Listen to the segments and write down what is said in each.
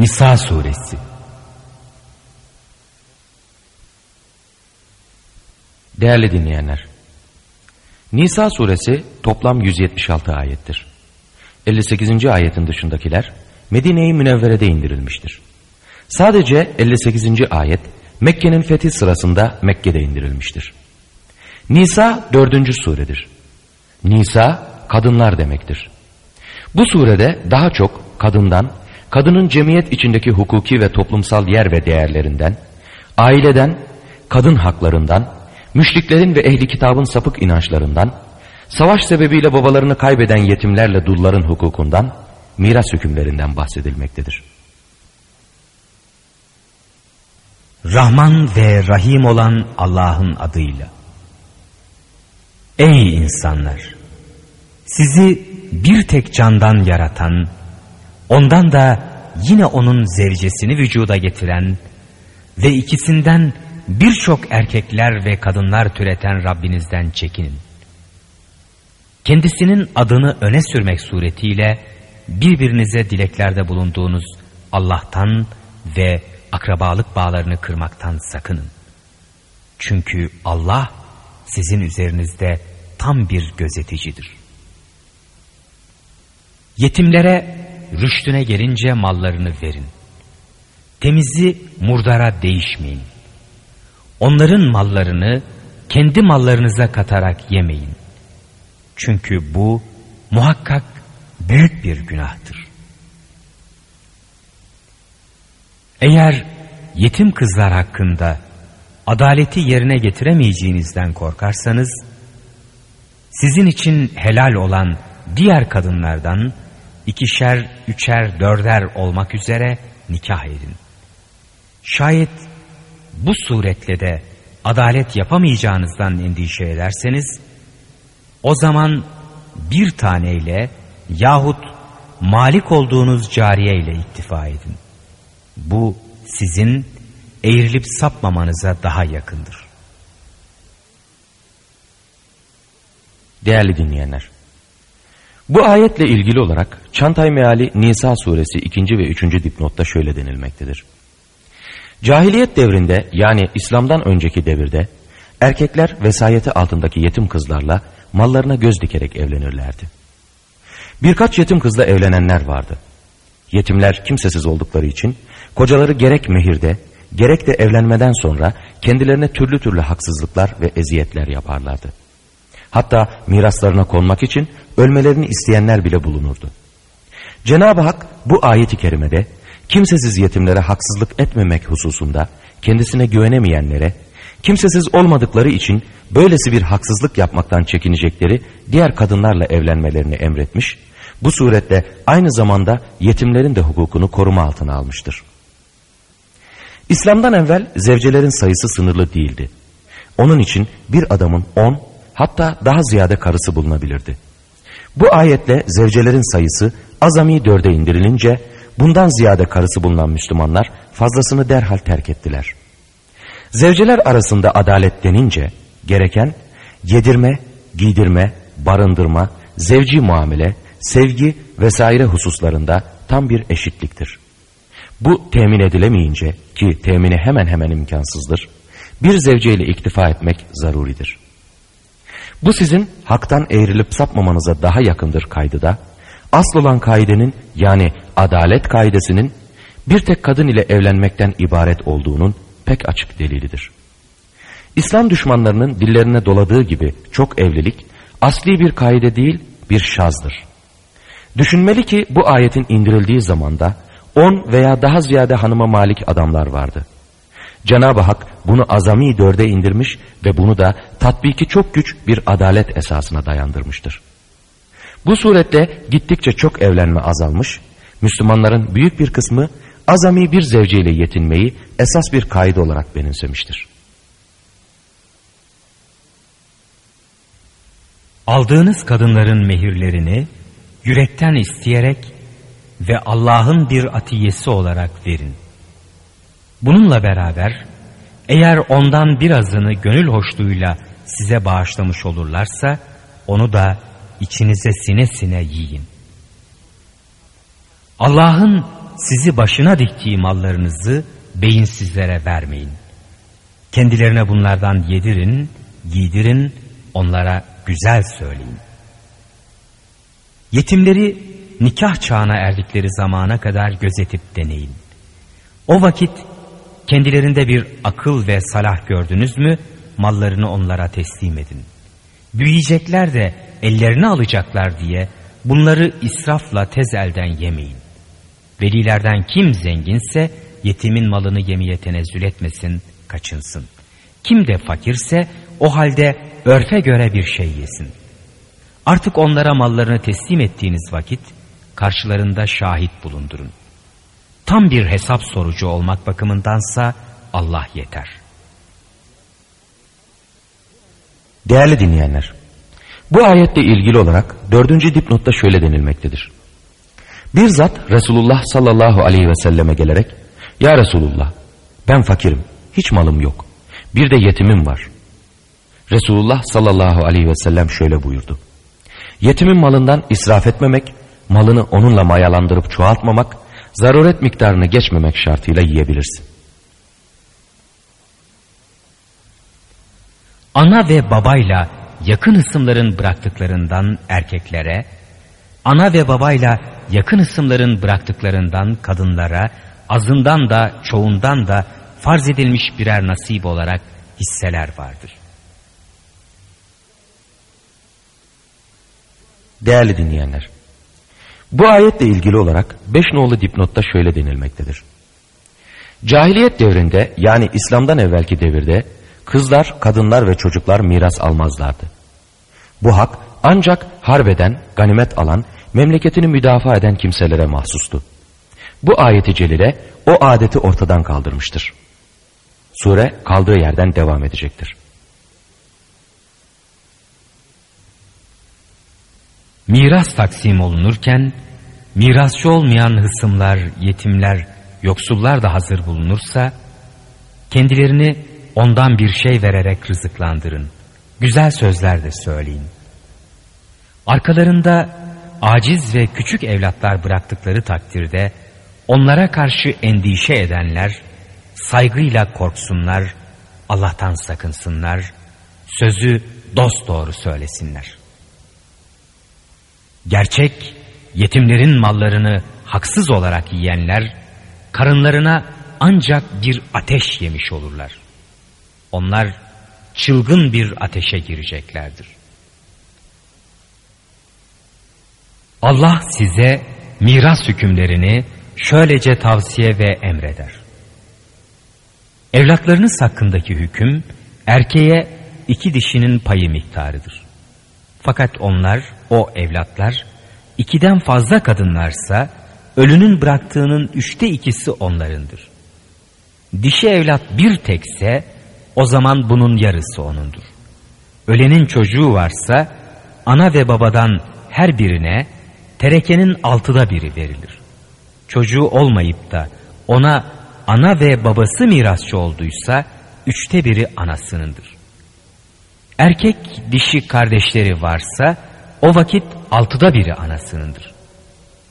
Nisa Suresi Değerli dinleyenler, Nisa suresi toplam 176 ayettir. 58. ayetin dışındakiler Medine-i Münevvere'de indirilmiştir. Sadece 58. ayet Mekke'nin fethi sırasında Mekke'de indirilmiştir. Nisa dördüncü suredir. Nisa kadınlar demektir. Bu surede daha çok kadından, kadının cemiyet içindeki hukuki ve toplumsal yer ve değerlerinden, aileden, kadın haklarından, müşriklerin ve ehli kitabın sapık inançlarından, savaş sebebiyle babalarını kaybeden yetimlerle dulların hukukundan, miras hükümlerinden bahsedilmektedir. Rahman ve Rahim olan Allah'ın adıyla. Ey insanlar! Sizi bir tek candan yaratan, ondan da yine onun zevcesini vücuda getiren ve ikisinden birçok erkekler ve kadınlar türeten Rabbinizden çekinin. Kendisinin adını öne sürmek suretiyle birbirinize dileklerde bulunduğunuz Allah'tan ve akrabalık bağlarını kırmaktan sakının. Çünkü Allah sizin üzerinizde tam bir gözeticidir. Yetimlere rüştüne gelince mallarını verin. Temizi murdara değişmeyin. Onların mallarını kendi mallarınıza katarak yemeyin. Çünkü bu muhakkak büyük bir günahtır. Eğer yetim kızlar hakkında adaleti yerine getiremeyeceğinizden korkarsanız, sizin için helal olan diğer kadınlardan ikişer, üçer, dörder olmak üzere nikah edin. Şayet bu suretle de adalet yapamayacağınızdan endişe ederseniz, o zaman bir taneyle yahut malik olduğunuz cariye ile iktifa edin. Bu sizin eğrilip sapmamanıza daha yakındır. Değerli dinleyenler, bu ayetle ilgili olarak Çantay Meali Nisa suresi 2. ve 3. dipnotta şöyle denilmektedir. Cahiliyet devrinde yani İslam'dan önceki devirde erkekler vesayeti altındaki yetim kızlarla mallarına göz dikerek evlenirlerdi. Birkaç yetim kızla evlenenler vardı. Yetimler kimsesiz oldukları için kocaları gerek mehirde gerek de evlenmeden sonra kendilerine türlü türlü haksızlıklar ve eziyetler yaparlardı. Hatta miraslarına konmak için ölmelerini isteyenler bile bulunurdu. Cenab-ı Hak bu ayeti kerimede kimsesiz yetimlere haksızlık etmemek hususunda kendisine güvenemeyenlere, kimsesiz olmadıkları için böylesi bir haksızlık yapmaktan çekinecekleri diğer kadınlarla evlenmelerini emretmiş, bu suretle aynı zamanda yetimlerin de hukukunu koruma altına almıştır. İslam'dan evvel zevcelerin sayısı sınırlı değildi. Onun için bir adamın on hatta daha ziyade karısı bulunabilirdi. Bu ayetle zevcelerin sayısı azami dörde indirilince bundan ziyade karısı bulunan Müslümanlar fazlasını derhal terk ettiler. Zevceler arasında adalet denince gereken yedirme, giydirme, barındırma, zevci muamele, sevgi vesaire hususlarında tam bir eşitliktir. Bu temin edilemeyince ki temini hemen hemen imkansızdır, bir zevceyle iktifa etmek zaruridir. Bu sizin haktan eğrilip sapmamanıza daha yakındır kaydıda, asıl olan kaidenin yani adalet kaidesinin bir tek kadın ile evlenmekten ibaret olduğunun pek açık delilidir. İslam düşmanlarının dillerine doladığı gibi çok evlilik asli bir kaide değil bir şazdır. Düşünmeli ki bu ayetin indirildiği zamanda on veya daha ziyade hanıma malik adamlar vardı. Cenab-ı Hak bunu azami dörde indirmiş ve bunu da tatbiki çok güç bir adalet esasına dayandırmıştır. Bu surette gittikçe çok evlenme azalmış, Müslümanların büyük bir kısmı azami bir zevceyle yetinmeyi esas bir kaide olarak benimsemiştir. Aldığınız kadınların mehirlerini yürekten isteyerek ve Allah'ın bir atiyesi olarak verin. Bununla beraber eğer ondan birazını gönül hoşluğuyla size bağışlamış olurlarsa onu da içinize sine sine yiyin. Allah'ın sizi başına diktiği mallarınızı beyinsizlere vermeyin. Kendilerine bunlardan yedirin, giydirin, onlara güzel söyleyin. Yetimleri nikah çağına erdikleri zamana kadar gözetip deneyin. O vakit kendilerinde bir akıl ve salah gördünüz mü mallarını onlara teslim edin. Büyüyecekler de ellerini alacaklar diye bunları israfla tez elden yemeyin. Velilerden kim zenginse yetimin malını yemeye tenezzül etmesin, kaçınsın. Kim de fakirse o halde örfe göre bir şey yesin. Artık onlara mallarını teslim ettiğiniz vakit karşılarında şahit bulundurun. Tam bir hesap sorucu olmak bakımındansa Allah yeter. Değerli dinleyenler, bu ayetle ilgili olarak dördüncü dipnotta şöyle denilmektedir. Bir zat Resulullah sallallahu aleyhi ve selleme gelerek, Ya Resulullah, ben fakirim, hiç malım yok. Bir de yetimim var. Resulullah sallallahu aleyhi ve sellem şöyle buyurdu. Yetimin malından israf etmemek, malını onunla mayalandırıp çoğaltmamak, zaruret miktarını geçmemek şartıyla yiyebilirsin. Ana ve babayla yakın ısımların bıraktıklarından erkeklere, ana ve babayla yakın ısımların bıraktıklarından kadınlara, azından da çoğundan da farz edilmiş birer nasip olarak hisseler vardır. Değerli dinleyenler, bu ayetle ilgili olarak beş nolu dipnotta şöyle denilmektedir. Cahiliyet devrinde yani İslam'dan evvelki devirde kızlar, kadınlar ve çocuklar miras almazlardı. Bu hak ancak harbeden, ganimet alan, memleketini müdafaa eden kimselere mahsustu. Bu ayeti celile o adeti ortadan kaldırmıştır. Sure kaldığı yerden devam edecektir. Miras taksim olunurken, mirasçı olmayan hısımlar, yetimler, yoksullar da hazır bulunursa, kendilerini ondan bir şey vererek rızıklandırın. Güzel sözler de söyleyin. Arkalarında aciz ve küçük evlatlar bıraktıkları takdirde, onlara karşı endişe edenler, saygıyla korksunlar, Allah'tan sakınsınlar, sözü dost doğru söylesinler. Gerçek yetimlerin mallarını haksız olarak yiyenler karınlarına ancak bir ateş yemiş olurlar. Onlar çılgın bir ateşe gireceklerdir. Allah size miras hükümlerini şöylece tavsiye ve emreder. Evlatlarınız hakkındaki hüküm erkeğe iki dişinin payı miktarıdır. Fakat onlar, o evlatlar, ikiden fazla kadınlarsa ölünün bıraktığının üçte ikisi onlarındır. Dişi evlat bir tekse o zaman bunun yarısı onundur. Ölenin çocuğu varsa ana ve babadan her birine terekenin altıda biri verilir. Çocuğu olmayıp da ona ana ve babası mirasçı olduysa üçte biri anasınındır. Erkek dişi kardeşleri varsa o vakit altıda biri anasınındır.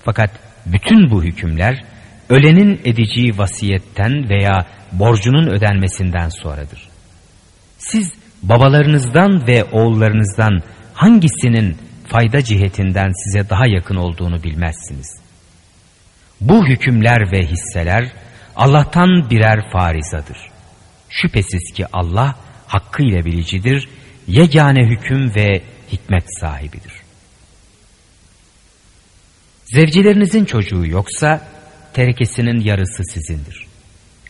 Fakat bütün bu hükümler ölenin edeceği vasiyetten veya borcunun ödenmesinden sonradır. Siz babalarınızdan ve oğullarınızdan hangisinin fayda cihetinden size daha yakın olduğunu bilmezsiniz. Bu hükümler ve hisseler Allah'tan birer farizadır. Şüphesiz ki Allah hakkıyla bilicidir, yegane hüküm ve hikmet sahibidir. Zevcilerinizin çocuğu yoksa terekesinin yarısı sizindir.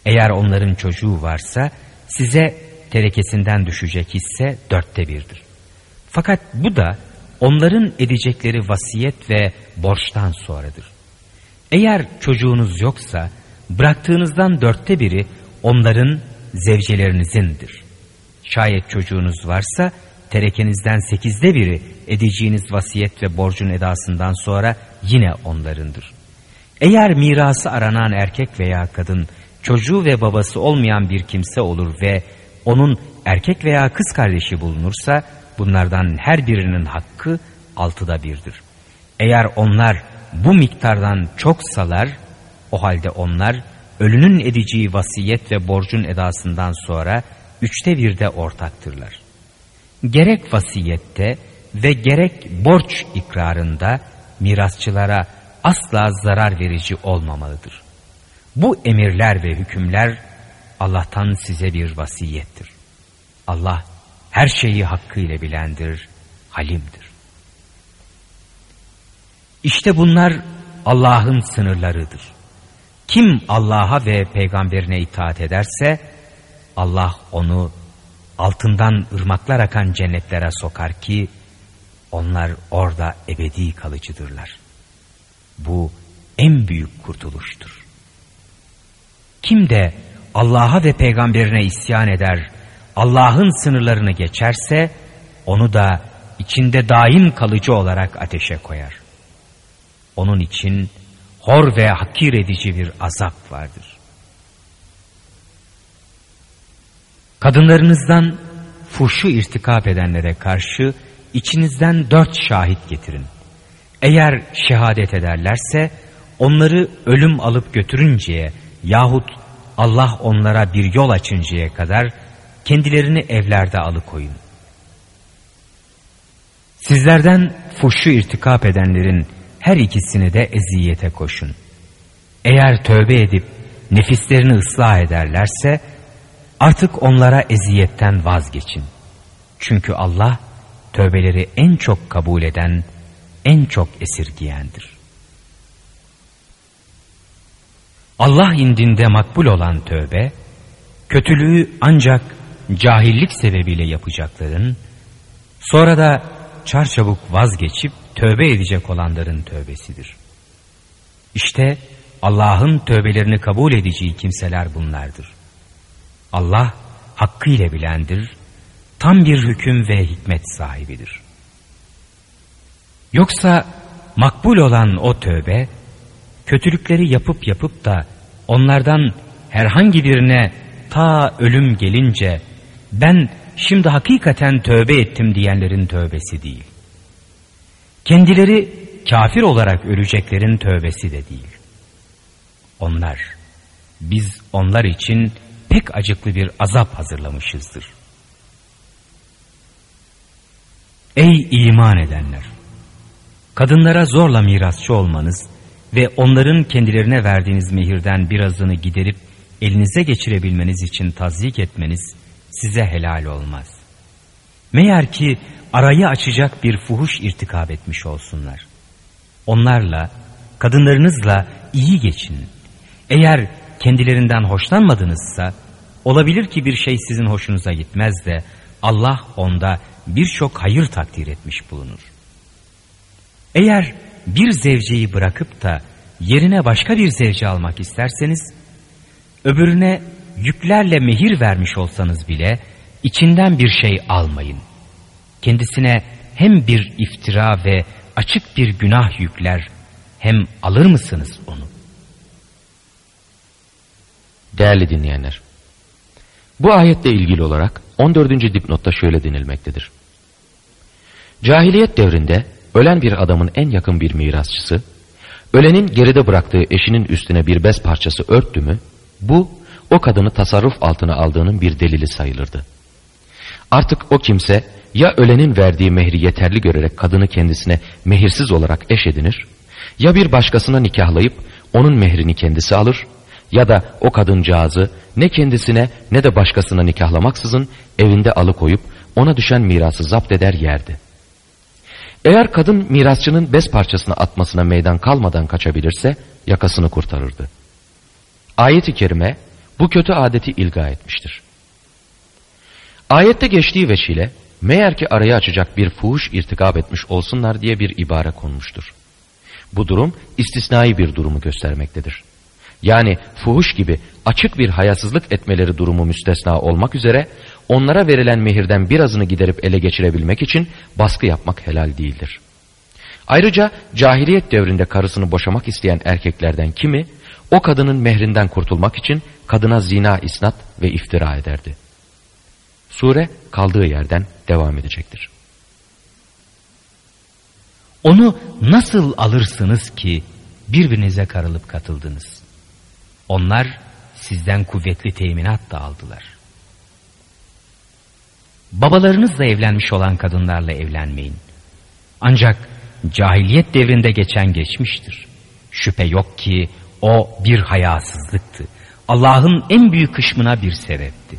Eğer onların çocuğu varsa size terekesinden düşecek hisse dörtte birdir. Fakat bu da onların edecekleri vasiyet ve borçtan sonradır. Eğer çocuğunuz yoksa bıraktığınızdan dörtte biri onların zevcelerinizin,dir. Şayet çocuğunuz varsa terekenizden sekizde biri edeceğiniz vasiyet ve borcun edasından sonra yine onlarındır. Eğer mirası aranan erkek veya kadın çocuğu ve babası olmayan bir kimse olur ve onun erkek veya kız kardeşi bulunursa bunlardan her birinin hakkı altıda birdir. Eğer onlar bu miktardan çok salar O halde onlar ölünün edeceği vasiyet ve borcun edasından sonra üçte birde ortaktırlar. Gerek vasiyette ve gerek borç ikrarında mirasçılara asla zarar verici olmamalıdır. Bu emirler ve hükümler Allah'tan size bir vasiyettir. Allah her şeyi hakkıyla bilendir, halimdir. İşte bunlar Allah'ın sınırlarıdır. Kim Allah'a ve peygamberine itaat ederse Allah onu altından ırmaklar akan cennetlere sokar ki onlar orada ebedi kalıcıdırlar. Bu en büyük kurtuluştur. Kim de Allah'a ve peygamberine isyan eder, Allah'ın sınırlarını geçerse onu da içinde daim kalıcı olarak ateşe koyar. Onun için hor ve hakir edici bir azap vardır. Kadınlarınızdan fuhşu irtikap edenlere karşı içinizden dört şahit getirin. Eğer şehadet ederlerse onları ölüm alıp götürünceye yahut Allah onlara bir yol açıncaya kadar kendilerini evlerde alıkoyun. Sizlerden fuhşu irtikap edenlerin her ikisini de eziyete koşun. Eğer tövbe edip nefislerini ıslah ederlerse artık onlara eziyetten vazgeçin. Çünkü Allah tövbeleri en çok kabul eden, en çok esirgiyendir. Allah indinde makbul olan tövbe, kötülüğü ancak cahillik sebebiyle yapacakların, sonra da çarçabuk vazgeçip tövbe edecek olanların tövbesidir. İşte Allah'ın tövbelerini kabul edeceği kimseler bunlardır. Allah hakkıyla bilendir, tam bir hüküm ve hikmet sahibidir. Yoksa makbul olan o tövbe, kötülükleri yapıp yapıp da onlardan herhangi birine ta ölüm gelince ben şimdi hakikaten tövbe ettim diyenlerin tövbesi değil. Kendileri kafir olarak öleceklerin tövbesi de değil. Onlar, biz onlar için pek acıklı bir azap hazırlamışızdır. Ey iman edenler! Kadınlara zorla mirasçı olmanız ve onların kendilerine verdiğiniz mehirden birazını giderip elinize geçirebilmeniz için tazyik etmeniz size helal olmaz. Meğer ki arayı açacak bir fuhuş irtikab etmiş olsunlar. Onlarla, kadınlarınızla iyi geçin. Eğer kendilerinden hoşlanmadınızsa, olabilir ki bir şey sizin hoşunuza gitmez de Allah onda birçok hayır takdir etmiş bulunur. Eğer bir zevceyi bırakıp da yerine başka bir zevce almak isterseniz, öbürüne yüklerle mehir vermiş olsanız bile içinden bir şey almayın. Kendisine hem bir iftira ve açık bir günah yükler hem alır mısınız onu? Değerli dinleyenler, bu ayetle ilgili olarak 14. dipnotta şöyle denilmektedir. Cahiliyet devrinde ölen bir adamın en yakın bir mirasçısı, ölenin geride bıraktığı eşinin üstüne bir bez parçası örttü mü, bu o kadını tasarruf altına aldığının bir delili sayılırdı. Artık o kimse ya ölenin verdiği mehri yeterli görerek kadını kendisine mehirsiz olarak eş edinir, ya bir başkasına nikahlayıp onun mehrini kendisi alır, ya da o kadıncağızı ne kendisine ne de başkasına nikahlamaksızın evinde alıkoyup ona düşen mirası zapt eder yerdi. Eğer kadın mirasçının bez parçasını atmasına meydan kalmadan kaçabilirse yakasını kurtarırdı. Ayet-i kerime bu kötü adeti ilga etmiştir. Ayette geçtiği veçile meğer ki araya açacak bir fuhuş irtikab etmiş olsunlar diye bir ibare konmuştur. Bu durum istisnai bir durumu göstermektedir. Yani fuhuş gibi açık bir hayasızlık etmeleri durumu müstesna olmak üzere onlara verilen mehirden birazını giderip ele geçirebilmek için baskı yapmak helal değildir. Ayrıca cahiliyet devrinde karısını boşamak isteyen erkeklerden kimi o kadının mehrinden kurtulmak için kadına zina isnat ve iftira ederdi. Sure kaldığı yerden devam edecektir. Onu nasıl alırsınız ki birbirinize karılıp katıldınız? Onlar sizden kuvvetli teminat da aldılar. Babalarınızla evlenmiş olan kadınlarla evlenmeyin. Ancak cahiliyet devrinde geçen geçmiştir. Şüphe yok ki o bir hayasızlıktı. Allah'ın en büyük kışmına bir sebepti.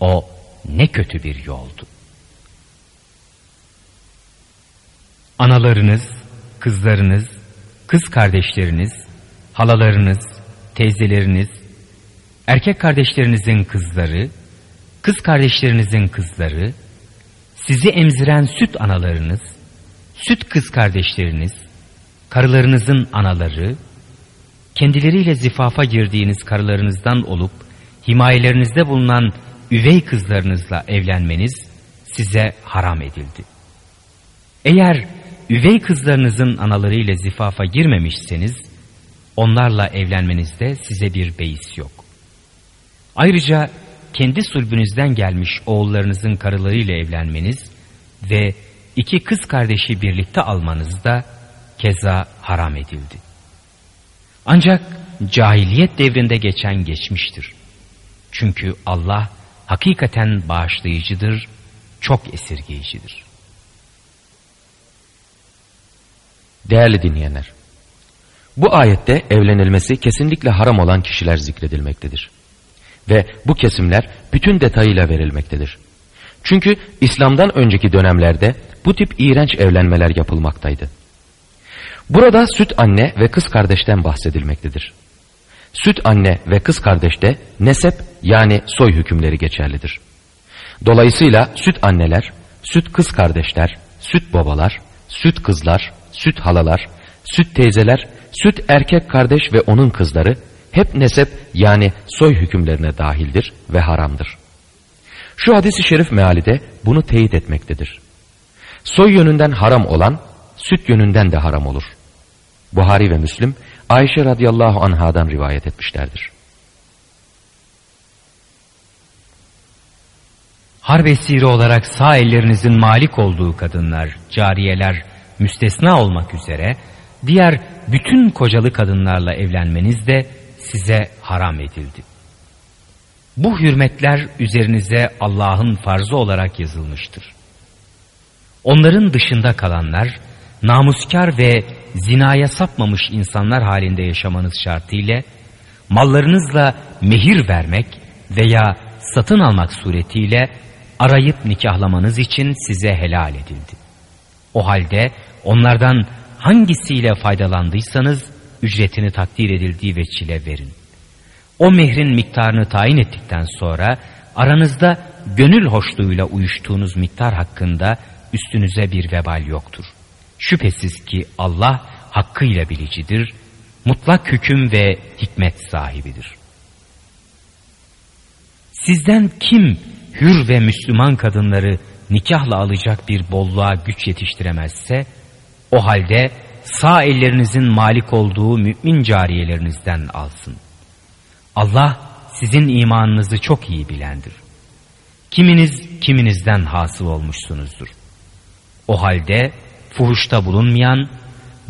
O ne kötü bir yoldu. Analarınız, kızlarınız, kız kardeşleriniz, halalarınız, teyzeleriniz, erkek kardeşlerinizin kızları, kız kardeşlerinizin kızları, sizi emziren süt analarınız, süt kız kardeşleriniz, karılarınızın anaları, kendileriyle zifafa girdiğiniz karılarınızdan olup himayelerinizde bulunan üvey kızlarınızla evlenmeniz size haram edildi. Eğer üvey kızlarınızın analarıyla zifafa girmemişseniz onlarla evlenmenizde size bir beis yok. Ayrıca kendi sulbünüzden gelmiş oğullarınızın karılarıyla evlenmeniz ve iki kız kardeşi birlikte almanız da keza haram edildi. Ancak cahiliyet devrinde geçen geçmiştir. Çünkü Allah hakikaten bağışlayıcıdır, çok esirgeyicidir. Değerli dinleyenler, bu ayette evlenilmesi kesinlikle haram olan kişiler zikredilmektedir. Ve bu kesimler bütün detayıyla verilmektedir. Çünkü İslam'dan önceki dönemlerde bu tip iğrenç evlenmeler yapılmaktaydı. Burada süt anne ve kız kardeşten bahsedilmektedir. Süt anne ve kız kardeşte nesep yani soy hükümleri geçerlidir. Dolayısıyla süt anneler, süt kız kardeşler, süt babalar, süt kızlar, süt halalar, süt teyzeler, süt erkek kardeş ve onun kızları hep nesep yani soy hükümlerine dahildir ve haramdır. Şu hadisi şerif meali de bunu teyit etmektedir. Soy yönünden haram olan süt yönünden de haram olur. Buhari ve Müslim Ayşe radıyallahu anhadan rivayet etmişlerdir. Harp esiri olarak sağ ellerinizin malik olduğu kadınlar, cariyeler müstesna olmak üzere diğer bütün kocalı kadınlarla evlenmeniz de size haram edildi. Bu hürmetler üzerinize Allah'ın farzı olarak yazılmıştır. Onların dışında kalanlar, namuskar ve zinaya sapmamış insanlar halinde yaşamanız şartıyla, mallarınızla mehir vermek veya satın almak suretiyle arayıp nikahlamanız için size helal edildi. O halde onlardan hangisiyle faydalandıysanız ücretini takdir edildiği veçile verin. O mehrin miktarını tayin ettikten sonra aranızda gönül hoşluğuyla uyuştuğunuz miktar hakkında üstünüze bir vebal yoktur. Şüphesiz ki Allah hakkıyla bilicidir, mutlak hüküm ve hikmet sahibidir. Sizden kim hür ve Müslüman kadınları nikahla alacak bir bolluğa güç yetiştiremezse, o halde sağ ellerinizin malik olduğu mümin cariyelerinizden alsın. Allah sizin imanınızı çok iyi bilendir. Kiminiz kiminizden hasıl olmuşsunuzdur. O halde fuhuşta bulunmayan,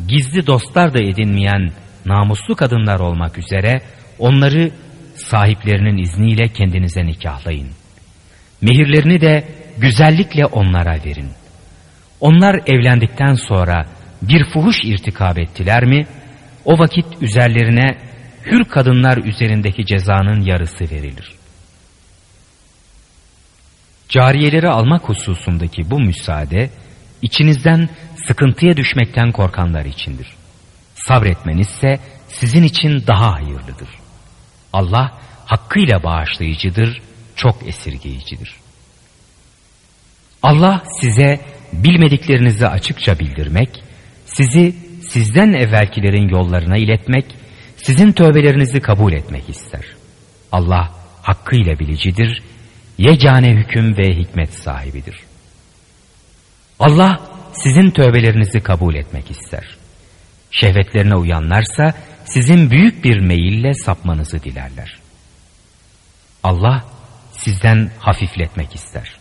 gizli dostlar da edinmeyen namuslu kadınlar olmak üzere onları sahiplerinin izniyle kendinize nikahlayın. Mehirlerini de güzellikle onlara verin. Onlar evlendikten sonra bir fuhuş irtikab ettiler mi, o vakit üzerlerine hür kadınlar üzerindeki cezanın yarısı verilir. Cariyeleri almak hususundaki bu müsaade, içinizden sıkıntıya düşmekten korkanlar içindir. Sabretmenizse sizin için daha hayırlıdır. Allah hakkıyla bağışlayıcıdır, çok esirgeyicidir. Allah size bilmediklerinizi açıkça bildirmek, sizi sizden evvelkilerin yollarına iletmek, sizin tövbelerinizi kabul etmek ister. Allah hakkıyla bilicidir, yegane hüküm ve hikmet sahibidir. Allah sizin tövbelerinizi kabul etmek ister. Şehvetlerine uyanlarsa sizin büyük bir meyille sapmanızı dilerler. Allah sizden hafifletmek ister.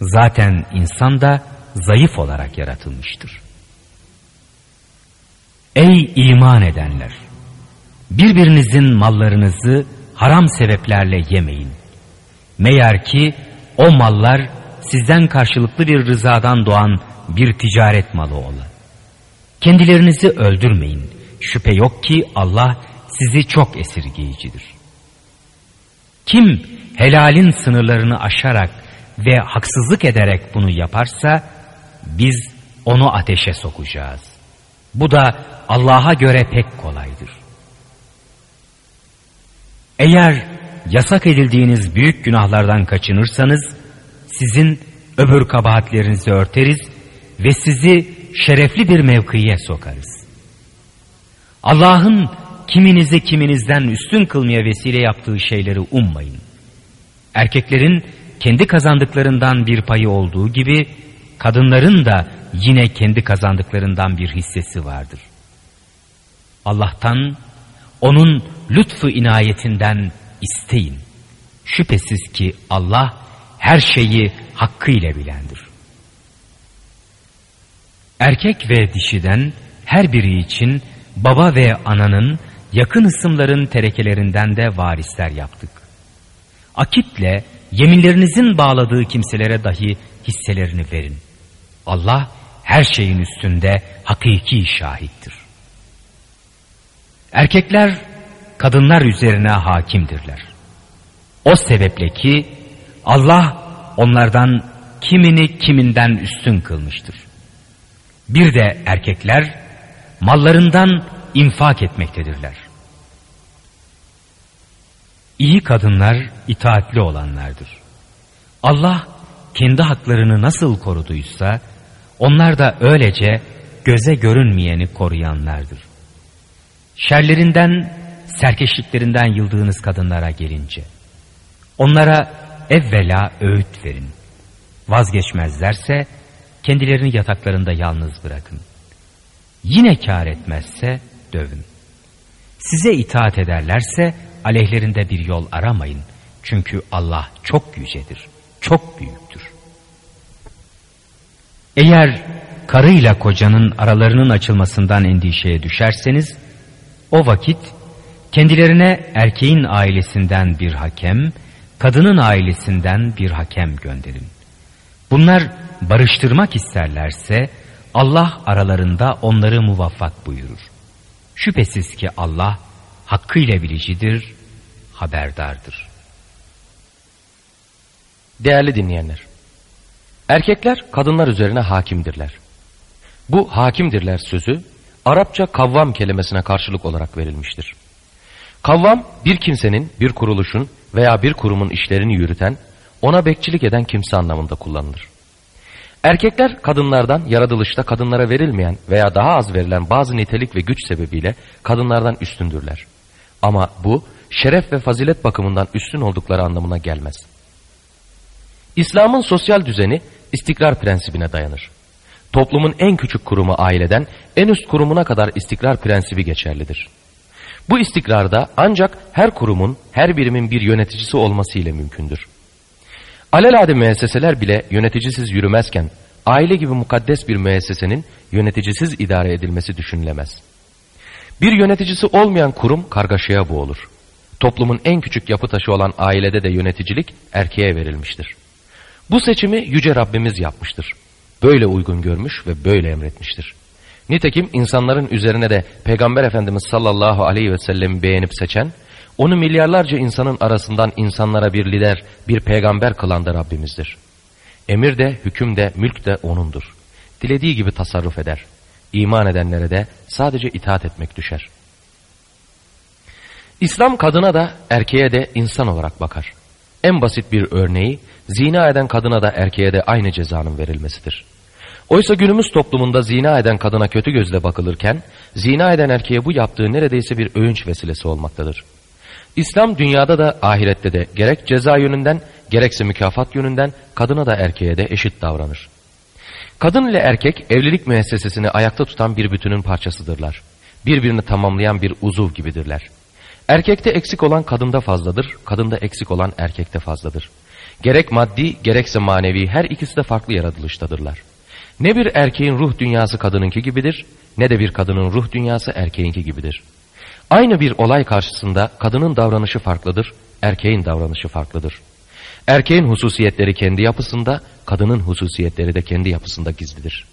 Zaten insan da zayıf olarak yaratılmıştır. Ey iman edenler! birbirinizin mallarınızı haram sebeplerle yemeyin. Meğer ki o mallar sizden karşılıklı bir rızadan doğan bir ticaret malı ola. Kendilerinizi öldürmeyin. Şüphe yok ki Allah sizi çok esirgeyicidir. Kim helalin sınırlarını aşarak ve haksızlık ederek bunu yaparsa biz onu ateşe sokacağız. Bu da Allah'a göre pek kolaydır. Eğer yasak edildiğiniz büyük günahlardan kaçınırsanız sizin öbür kabahatlerinizi örteriz ve sizi şerefli bir mevkiye sokarız. Allah'ın kiminizi kiminizden üstün kılmaya vesile yaptığı şeyleri ummayın. Erkeklerin kendi kazandıklarından bir payı olduğu gibi kadınların da yine kendi kazandıklarından bir hissesi vardır. Allah'tan, onun lütfu inayetinden isteyin. Şüphesiz ki Allah her şeyi hakkıyla bilendir. Erkek ve dişiden her biri için baba ve ananın yakın ısımların terekelerinden de varisler yaptık. Akitle yeminlerinizin bağladığı kimselere dahi hisselerini verin. Allah her şeyin üstünde hakiki şahittir. Erkekler kadınlar üzerine hakimdirler. O sebeple ki Allah onlardan kimini kiminden üstün kılmıştır. Bir de erkekler mallarından infak etmektedirler. İyi kadınlar itaatli olanlardır. Allah kendi haklarını nasıl koruduysa onlar da öylece göze görünmeyeni koruyanlardır. Şerlerinden, serkeşliklerinden yıldığınız kadınlara gelince onlara evvela öğüt verin. Vazgeçmezlerse kendilerini yataklarında yalnız bırakın. Yine kar etmezse dövün. Size itaat ederlerse aleyhlerinde bir yol aramayın. Çünkü Allah çok yücedir, çok büyüktür. Eğer karıyla kocanın aralarının açılmasından endişeye düşerseniz, o vakit kendilerine erkeğin ailesinden bir hakem, kadının ailesinden bir hakem gönderin. Bunlar barıştırmak isterlerse Allah aralarında onları muvaffak buyurur. Şüphesiz ki Allah hakkıyla bilicidir, haberdardır. Değerli dinleyenler, erkekler kadınlar üzerine hakimdirler. Bu hakimdirler sözü Arapça kavvam kelimesine karşılık olarak verilmiştir. Kavvam bir kimsenin, bir kuruluşun veya bir kurumun işlerini yürüten, ona bekçilik eden kimse anlamında kullanılır. Erkekler kadınlardan yaratılışta kadınlara verilmeyen veya daha az verilen bazı nitelik ve güç sebebiyle kadınlardan üstündürler. Ama bu şeref ve fazilet bakımından üstün oldukları anlamına gelmez. İslam'ın sosyal düzeni istikrar prensibine dayanır. Toplumun en küçük kurumu aileden en üst kurumuna kadar istikrar prensibi geçerlidir. Bu istikrarda ancak her kurumun, her birimin bir yöneticisi olması ile mümkündür. Alelade müesseseler bile yöneticisiz yürümezken aile gibi mukaddes bir müessesenin yöneticisiz idare edilmesi düşünülemez. Bir yöneticisi olmayan kurum kargaşaya boğulur. Toplumun en küçük yapı taşı olan ailede de yöneticilik erkeğe verilmiştir. Bu seçimi Yüce Rabbimiz yapmıştır. Böyle uygun görmüş ve böyle emretmiştir. Nitekim insanların üzerine de Peygamber Efendimiz sallallahu aleyhi ve sellem beğenip seçen onu milyarlarca insanın arasından insanlara bir lider, bir peygamber kılan da Rabbimizdir. Emir de, hüküm de, mülk de O'nundur. Dilediği gibi tasarruf eder. İman edenlere de sadece itaat etmek düşer. İslam kadına da erkeğe de insan olarak bakar. En basit bir örneği zina eden kadına da erkeğe de aynı cezanın verilmesidir. Oysa günümüz toplumunda zina eden kadına kötü gözle bakılırken zina eden erkeğe bu yaptığı neredeyse bir övünç vesilesi olmaktadır. İslam dünyada da ahirette de gerek ceza yönünden gerekse mükafat yönünden kadına da erkeğe de eşit davranır. Kadın ile erkek evlilik müessesesini ayakta tutan bir bütünün parçasıdırlar. Birbirini tamamlayan bir uzuv gibidirler. Erkekte eksik olan kadında fazladır, kadında eksik olan erkekte fazladır. Gerek maddi gerekse manevi her ikisi de farklı yaratılıştadırlar. Ne bir erkeğin ruh dünyası kadınınki gibidir, ne de bir kadının ruh dünyası erkeğinki gibidir. Aynı bir olay karşısında kadının davranışı farklıdır, erkeğin davranışı farklıdır. Erkeğin hususiyetleri kendi yapısında, kadının hususiyetleri de kendi yapısında gizlidir.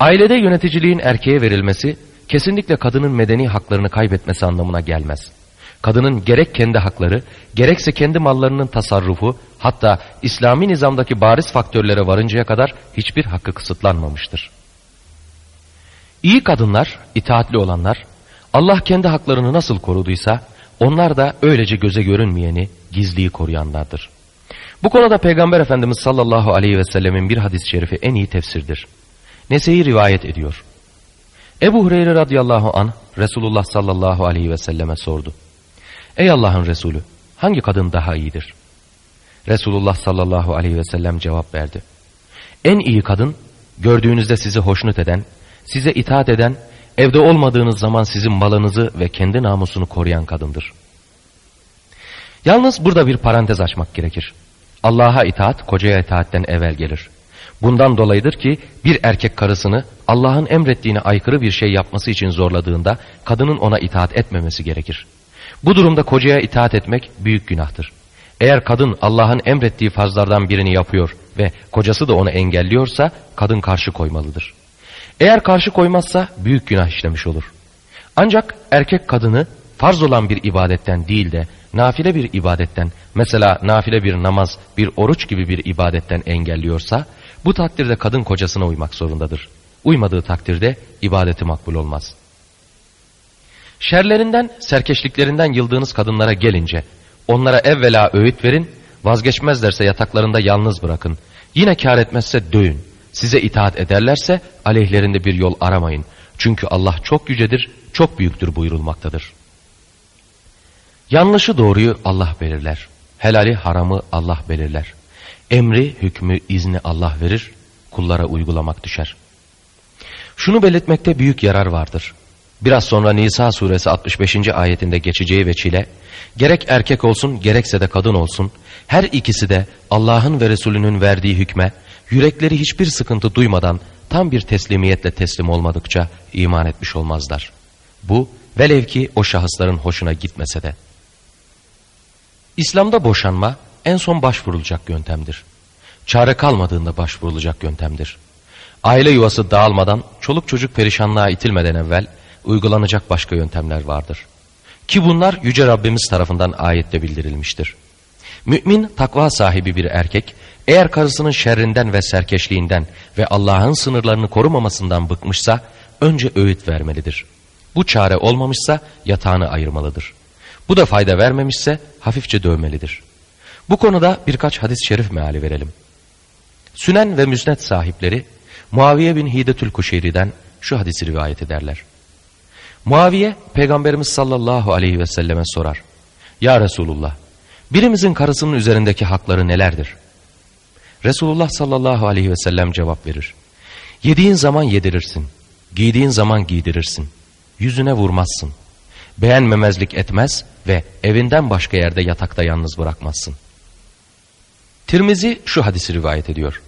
Ailede yöneticiliğin erkeğe verilmesi, kesinlikle kadının medeni haklarını kaybetmesi anlamına gelmez. Kadının gerek kendi hakları, gerekse kendi mallarının tasarrufu, hatta İslami nizamdaki bariz faktörlere varıncaya kadar hiçbir hakkı kısıtlanmamıştır. İyi kadınlar, itaatli olanlar, Allah kendi haklarını nasıl koruduysa, onlar da öylece göze görünmeyeni, gizliyi koruyanlardır. Bu konuda Peygamber Efendimiz sallallahu aleyhi ve sellemin bir hadis-i şerifi en iyi tefsirdir. Nese'yi rivayet ediyor. Ebu Hureyre radıyallahu an Resulullah sallallahu aleyhi ve selleme sordu. Ey Allah'ın Resulü hangi kadın daha iyidir? Resulullah sallallahu aleyhi ve sellem cevap verdi. En iyi kadın gördüğünüzde sizi hoşnut eden, size itaat eden, evde olmadığınız zaman sizin malınızı ve kendi namusunu koruyan kadındır. Yalnız burada bir parantez açmak gerekir. Allah'a itaat kocaya itaatten evvel gelir. Bundan dolayıdır ki bir erkek karısını Allah'ın emrettiğine aykırı bir şey yapması için zorladığında kadının ona itaat etmemesi gerekir. Bu durumda kocaya itaat etmek büyük günahtır. Eğer kadın Allah'ın emrettiği farzlardan birini yapıyor ve kocası da onu engelliyorsa kadın karşı koymalıdır. Eğer karşı koymazsa büyük günah işlemiş olur. Ancak erkek kadını farz olan bir ibadetten değil de nafile bir ibadetten mesela nafile bir namaz, bir oruç gibi bir ibadetten engelliyorsa bu takdirde kadın kocasına uymak zorundadır. Uymadığı takdirde ibadeti makbul olmaz. Şerlerinden, serkeşliklerinden yıldığınız kadınlara gelince onlara evvela öğüt verin, vazgeçmezlerse yataklarında yalnız bırakın. Yine kar etmezse dövün. Size itaat ederlerse aleyhlerinde bir yol aramayın. Çünkü Allah çok yücedir, çok büyüktür buyurulmaktadır. Yanlışı doğruyu Allah belirler. Helali haramı Allah belirler. Emri, hükmü, izni Allah verir, kullara uygulamak düşer. Şunu belirtmekte büyük yarar vardır. Biraz sonra Nisa suresi 65. ayetinde geçeceği veçile, gerek erkek olsun gerekse de kadın olsun, her ikisi de Allah'ın ve Resulünün verdiği hükme, yürekleri hiçbir sıkıntı duymadan tam bir teslimiyetle teslim olmadıkça iman etmiş olmazlar. Bu velev ki o şahısların hoşuna gitmese de. İslam'da boşanma en son başvurulacak yöntemdir. Çare kalmadığında başvurulacak yöntemdir. Aile yuvası dağılmadan, çoluk çocuk perişanlığa itilmeden evvel uygulanacak başka yöntemler vardır. Ki bunlar Yüce Rabbimiz tarafından ayette bildirilmiştir. Mümin takva sahibi bir erkek eğer karısının şerrinden ve serkeşliğinden ve Allah'ın sınırlarını korumamasından bıkmışsa önce öğüt vermelidir. Bu çare olmamışsa yatağını ayırmalıdır. Bu da fayda vermemişse hafifçe dövmelidir. Bu konuda birkaç hadis-i şerif meali verelim. Sünen ve müsnet sahipleri Muaviye bin Hidetül Kuşeyri'den şu hadisi rivayet ederler. Muaviye Peygamberimiz sallallahu aleyhi ve selleme sorar. Ya Resulullah birimizin karısının üzerindeki hakları nelerdir? Resulullah sallallahu aleyhi ve sellem cevap verir. Yediğin zaman yedirirsin, giydiğin zaman giydirirsin, yüzüne vurmazsın, beğenmemezlik etmez ve evinden başka yerde yatakta yalnız bırakmazsın. Tirmizi şu hadisi rivayet ediyor.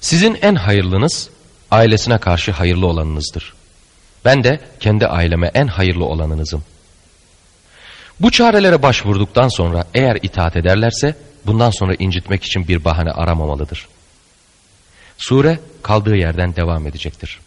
Sizin en hayırlınız ailesine karşı hayırlı olanınızdır. Ben de kendi aileme en hayırlı olanınızım. Bu çarelere başvurduktan sonra eğer itaat ederlerse bundan sonra incitmek için bir bahane aramamalıdır. Sure kaldığı yerden devam edecektir.